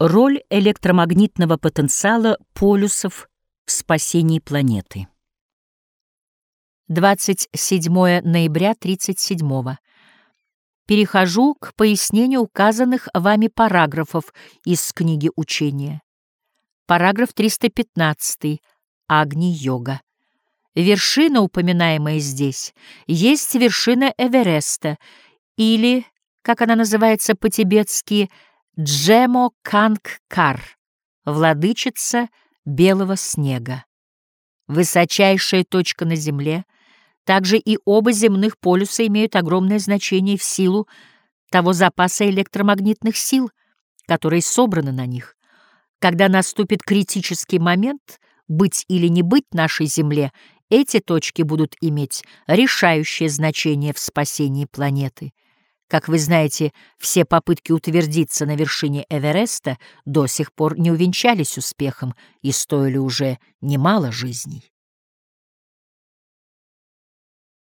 Роль электромагнитного потенциала полюсов в спасении планеты. 27 ноября 37 -го. Перехожу к пояснению указанных вами параграфов из книги учения. Параграф 315. Агни-йога. Вершина, упоминаемая здесь, есть вершина Эвереста, или, как она называется по-тибетски, Джемо Кангкар, владычица белого снега. Высочайшая точка на Земле, также и оба земных полюса имеют огромное значение в силу того запаса электромагнитных сил, которые собраны на них. Когда наступит критический момент быть или не быть нашей Земле, эти точки будут иметь решающее значение в спасении планеты — как вы знаете, все попытки утвердиться на вершине Эвереста до сих пор не увенчались успехом и стоили уже немало жизней.